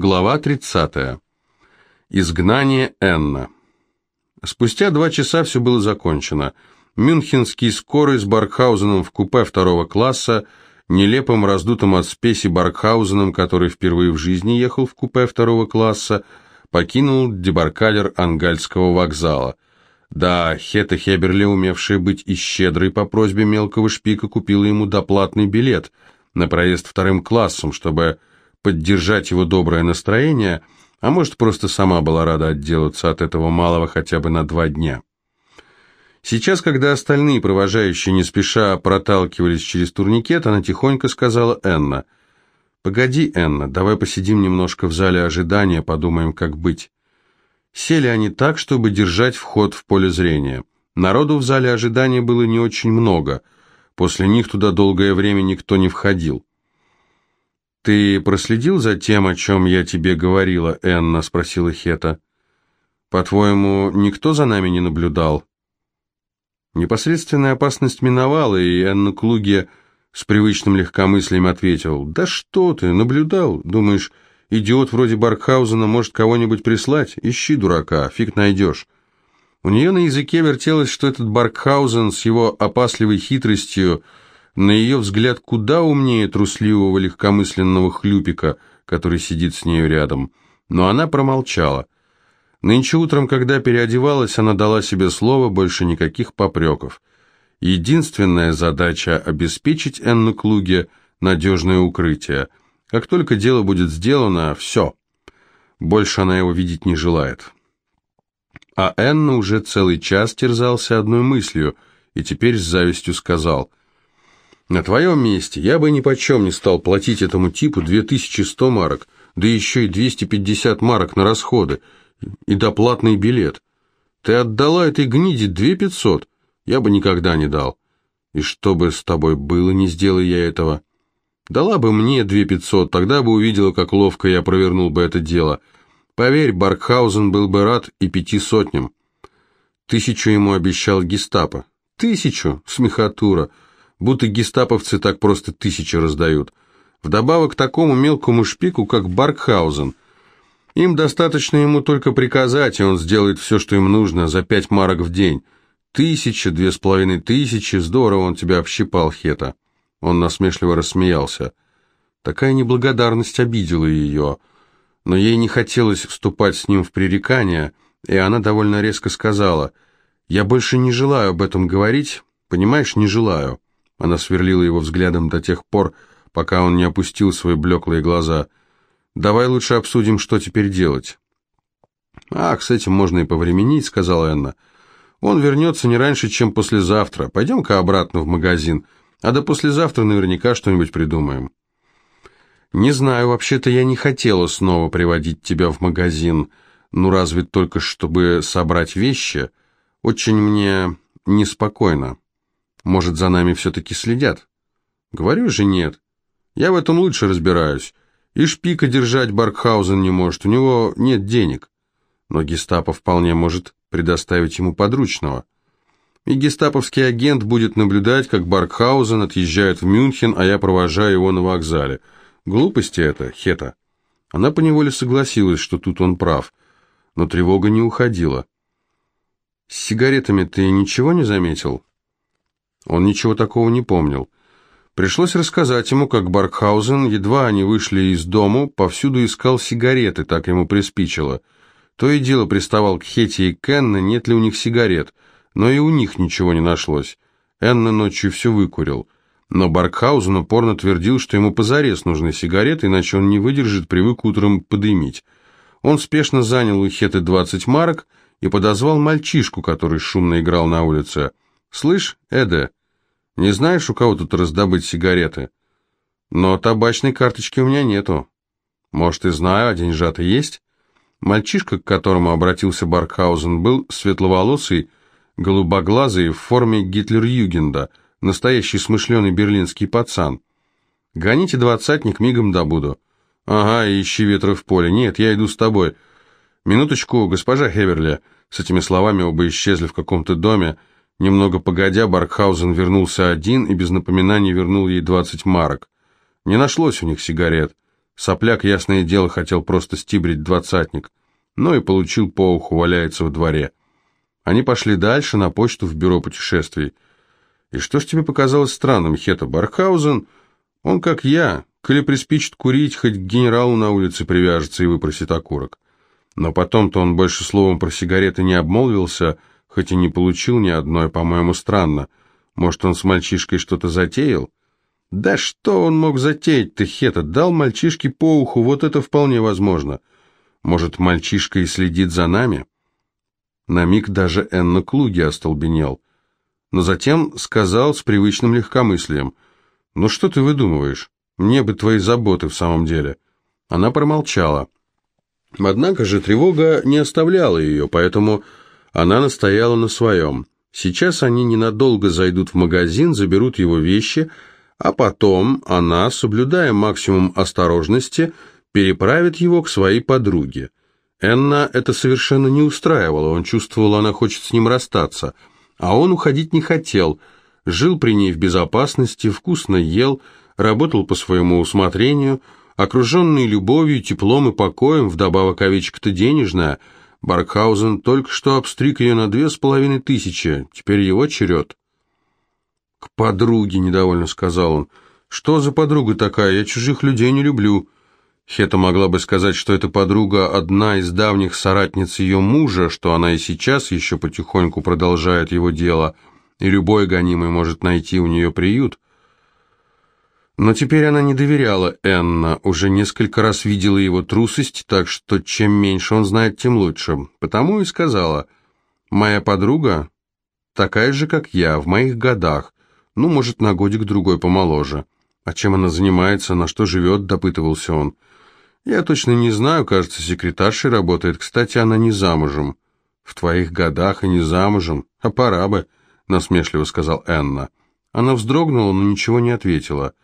Глава 30. Изгнание Энна. Спустя два часа все было закончено. Мюнхенский скорый с Баркхаузеном в купе второго класса, нелепым раздутым от спеси Баркхаузеном, который впервые в жизни ехал в купе второго класса, покинул дебаркалер Ангальского вокзала. Да, Хета Хеберли, умевшая быть и щедрой по просьбе мелкого шпика, купила ему доплатный билет на проезд вторым классом, чтобы поддержать его доброе настроение, а может, просто сама была рада отделаться от этого малого хотя бы на два дня. Сейчас, когда остальные провожающие не спеша проталкивались через турникет, она тихонько сказала Энна, «Погоди, Энна, давай посидим немножко в зале ожидания, подумаем, как быть». Сели они так, чтобы держать вход в поле зрения. Народу в зале ожидания было не очень много. После них туда долгое время никто не входил. «Ты проследил за тем, о чем я тебе говорила, Энна?» — спросила Хета. «По-твоему, никто за нами не наблюдал?» Непосредственная опасность миновала, и Энна Клуге с привычным легкомыслием ответил, «Да что ты, наблюдал? Думаешь, идиот вроде Баркхаузена может кого-нибудь прислать? Ищи дурака, фиг найдешь». У нее на языке вертелось, что этот Баркхаузен с его опасливой хитростью на ее взгляд, куда умнее трусливого легкомысленного хлюпика, который сидит с нею рядом. Но она промолчала. Нынче утром, когда переодевалась, она дала себе слово, больше никаких попреков. Единственная задача – обеспечить Энну Клуге надежное укрытие. Как только дело будет сделано, все. Больше она его видеть не желает. А Энна уже целый час терзался одной мыслью, и теперь с завистью сказал – на твоем месте я бы ни почем не стал платить этому типу 2100 марок, да еще и 250 марок на расходы, и доплатный билет. Ты отдала этой гниде 2500, я бы никогда не дал. И что бы с тобой было, не сделай я этого. Дала бы мне 2500, тогда бы увидела, как ловко я провернул бы это дело. Поверь, Баркхаузен был бы рад и пяти сотням. Тысячу ему обещал гестапо. Тысячу? Смехотура будто гестаповцы так просто тысячи раздают. Вдобавок к такому мелкому шпику, как Баркхаузен. Им достаточно ему только приказать, и он сделает все, что им нужно, за пять марок в день. Тысяча, две с половиной тысячи, здорово он тебя общипал, Хета. Он насмешливо рассмеялся. Такая неблагодарность обидела ее, но ей не хотелось вступать с ним в пререкания, и она довольно резко сказала, «Я больше не желаю об этом говорить, понимаешь, не желаю». Она сверлила его взглядом до тех пор, пока он не опустил свои блеклые глаза. «Давай лучше обсудим, что теперь делать». «Ах, с этим можно и повременить», — сказала Энна. «Он вернется не раньше, чем послезавтра. Пойдем-ка обратно в магазин, а до послезавтра наверняка что-нибудь придумаем». «Не знаю, вообще-то я не хотела снова приводить тебя в магазин. Ну, разве только чтобы собрать вещи? Очень мне неспокойно». Может, за нами все-таки следят? Говорю же нет. Я в этом лучше разбираюсь. И шпика держать Баркхаузен не может, у него нет денег. Но гестапо вполне может предоставить ему подручного. И гестаповский агент будет наблюдать, как Баркхаузен отъезжает в Мюнхен, а я провожаю его на вокзале. Глупости это, Хета. Она поневоле согласилась, что тут он прав, но тревога не уходила. «С сигаретами ты ничего не заметил?» Он ничего такого не помнил. Пришлось рассказать ему, как Баркхаузен, едва они вышли из дому, повсюду искал сигареты, так ему приспичило. То и дело приставал к Хете и Кенна, нет ли у них сигарет, но и у них ничего не нашлось. Энна ночью все выкурил. Но Баркхаузен упорно твердил, что ему позарез нужны сигареты, иначе он не выдержит, привык утром подымить. Он спешно занял у Хеты 20 марок и подозвал мальчишку, который шумно играл на улице. «Слышь, Эде, не знаешь, у кого тут раздобыть сигареты? Но табачной карточки у меня нету. Может, и знаю, а деньжата есть?» Мальчишка, к которому обратился Баркхаузен, был светловолосый, голубоглазый, в форме Гитлер-Югенда, настоящий смышленый берлинский пацан. «Гоните двадцатник, мигом добуду». «Ага, ищи ветра в поле. Нет, я иду с тобой». «Минуточку, госпожа Хеверли». С этими словами оба исчезли в каком-то доме, Немного погодя, Баркхаузен вернулся один и без напоминаний вернул ей 20 марок. Не нашлось у них сигарет. Сопляк, ясное дело, хотел просто стибрить двадцатник, но и получил по уху, валяется в дворе. Они пошли дальше, на почту в бюро путешествий. И что ж тебе показалось странным, Хета Бархаузен? Он, как я, коли приспичит курить, хоть к генералу на улице привяжется и выпросит окурок. Но потом-то он больше словом про сигареты не обмолвился, хоть и не получил ни одной, по-моему, странно. Может, он с мальчишкой что-то затеял? Да что он мог затеять-то, Хета? Дал мальчишке по уху, вот это вполне возможно. Может, мальчишка и следит за нами? На миг даже Энна Клуги остолбенел. Но затем сказал с привычным легкомыслием. «Ну что ты выдумываешь? Мне бы твои заботы в самом деле». Она промолчала. Однако же тревога не оставляла ее, поэтому она настояла на своем. Сейчас они ненадолго зайдут в магазин, заберут его вещи, а потом она, соблюдая максимум осторожности, переправит его к своей подруге. Энна это совершенно не устраивало, он чувствовал, она хочет с ним расстаться, а он уходить не хотел, жил при ней в безопасности, вкусно ел, работал по своему усмотрению, окруженный любовью, теплом и покоем, вдобавок овечка-то денежная. Баркхаузен только что обстриг ее на две с половиной тысячи, теперь его черед. «К подруге», — недовольно сказал он. «Что за подруга такая? Я чужих людей не люблю». Хета могла бы сказать, что эта подруга одна из давних соратниц ее мужа, что она и сейчас еще потихоньку продолжает его дело, и любой гонимый может найти у нее приют. Но теперь она не доверяла Энна, уже несколько раз видела его трусость, так что чем меньше он знает, тем лучше. Потому и сказала, «Моя подруга такая же, как я, в моих годах, ну, может, на годик-другой помоложе. А чем она занимается, на что живет, допытывался он». «Я точно не знаю, кажется, секретаршей работает. Кстати, она не замужем». «В твоих годах и не замужем. А пора бы», — насмешливо сказал Энна. Она вздрогнула, но ничего не ответила.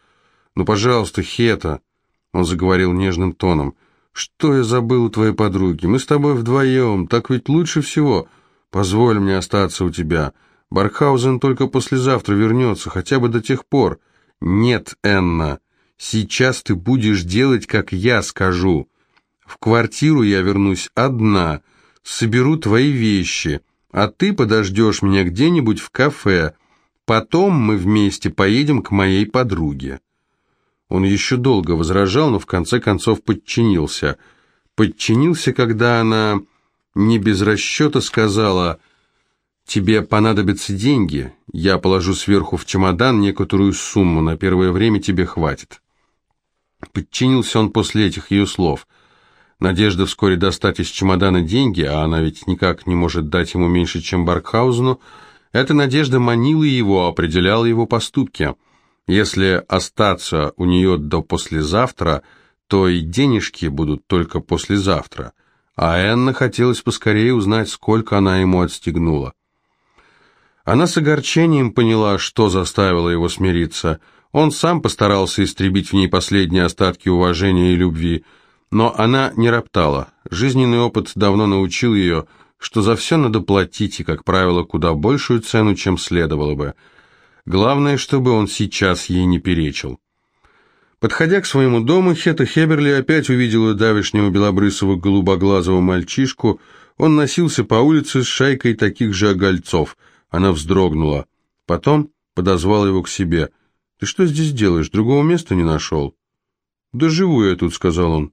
«Ну, пожалуйста, Хета», — он заговорил нежным тоном, — «что я забыл у твоей подруги? Мы с тобой вдвоем, так ведь лучше всего. Позволь мне остаться у тебя. Бархаузен только послезавтра вернется, хотя бы до тех пор». «Нет, Энна», Сейчас ты будешь делать, как я скажу. В квартиру я вернусь одна, соберу твои вещи, а ты подождешь меня где-нибудь в кафе. Потом мы вместе поедем к моей подруге». Он еще долго возражал, но в конце концов подчинился. Подчинился, когда она не без расчета сказала «Тебе понадобятся деньги, я положу сверху в чемодан некоторую сумму, на первое время тебе хватит». Подчинился он после этих ее слов. Надежда вскоре достать из чемодана деньги, а она ведь никак не может дать ему меньше, чем Баркхаузену, эта надежда манила его, определяла его поступки. Если остаться у нее до послезавтра, то и денежки будут только послезавтра. А Энна хотелось поскорее узнать, сколько она ему отстегнула. Она с огорчением поняла, что заставило его смириться – он сам постарался истребить в ней последние остатки уважения и любви, но она не роптала. Жизненный опыт давно научил ее, что за все надо платить, и, как правило, куда большую цену, чем следовало бы. Главное, чтобы он сейчас ей не перечил. Подходя к своему дому, Хета Хеберли опять увидела давешнего белобрысого голубоглазого мальчишку. Он носился по улице с шайкой таких же огольцов. Она вздрогнула. Потом подозвал его к себе – «Ты что здесь делаешь? Другого места не нашел?» «Да живу я тут», — сказал он.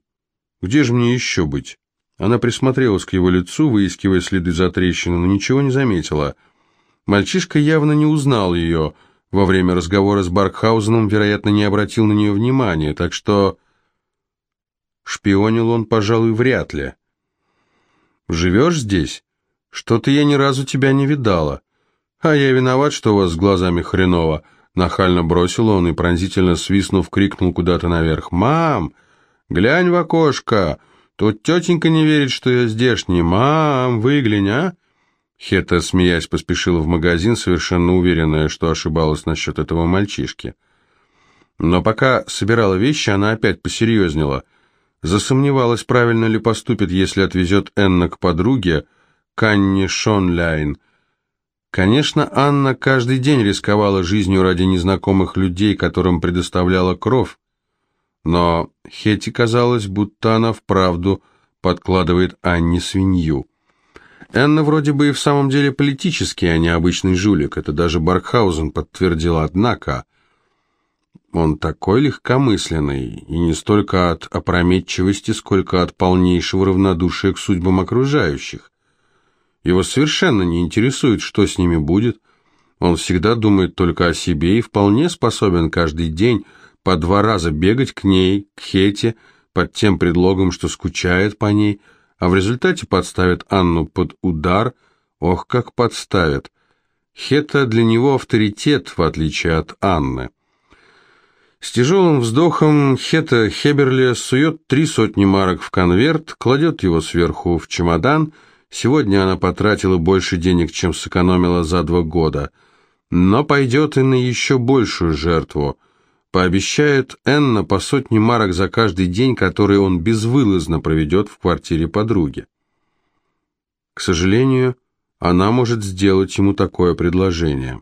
«Где же мне еще быть?» Она присмотрелась к его лицу, выискивая следы за трещины, но ничего не заметила. Мальчишка явно не узнал ее. Во время разговора с Баркхаузеном, вероятно, не обратил на нее внимания, так что... Шпионил он, пожалуй, вряд ли. «Живешь здесь? Что-то я ни разу тебя не видала. А я виноват, что у вас с глазами хреново. Нахально бросил он и, пронзительно свистнув, крикнул куда-то наверх. «Мам, глянь в окошко! Тут тетенька не верит, что я здешний. Мам, выглянь, а!» Хета, смеясь, поспешила в магазин, совершенно уверенная, что ошибалась насчет этого мальчишки. Но пока собирала вещи, она опять посерьезнела. Засомневалась, правильно ли поступит, если отвезет Энна к подруге, Канни Шонляйн, Конечно, Анна каждый день рисковала жизнью ради незнакомых людей, которым предоставляла кровь. Но Хетти казалось, будто она вправду подкладывает Анне свинью. Энна вроде бы и в самом деле политический, а не обычный жулик. Это даже Баркхаузен подтвердил, однако... Он такой легкомысленный, и не столько от опрометчивости, сколько от полнейшего равнодушия к судьбам окружающих. Его совершенно не интересует, что с ними будет. Он всегда думает только о себе и вполне способен каждый день по два раза бегать к ней, к Хете, под тем предлогом, что скучает по ней, а в результате подставит Анну под удар. Ох, как подставит! Хета для него авторитет, в отличие от Анны. С тяжелым вздохом Хета Хеберли сует три сотни марок в конверт, кладет его сверху в чемодан. Сегодня она потратила больше денег, чем сэкономила за два года. Но пойдет и на еще большую жертву. Пообещает Энна по сотне марок за каждый день, который он безвылазно проведет в квартире подруги. К сожалению, она может сделать ему такое предложение.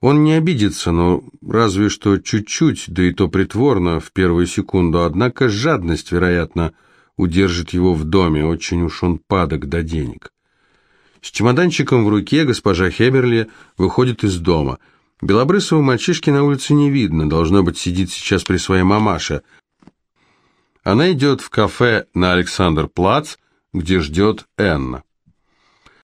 Он не обидится, но разве что чуть-чуть, да и то притворно, в первую секунду, однако жадность, вероятно, удержит его в доме, очень уж он падок до денег. С чемоданчиком в руке госпожа Хеберли выходит из дома. Белобрысого мальчишки на улице не видно, должно быть, сидит сейчас при своей мамаше. Она идет в кафе на Александр-Плац, где ждет Энна.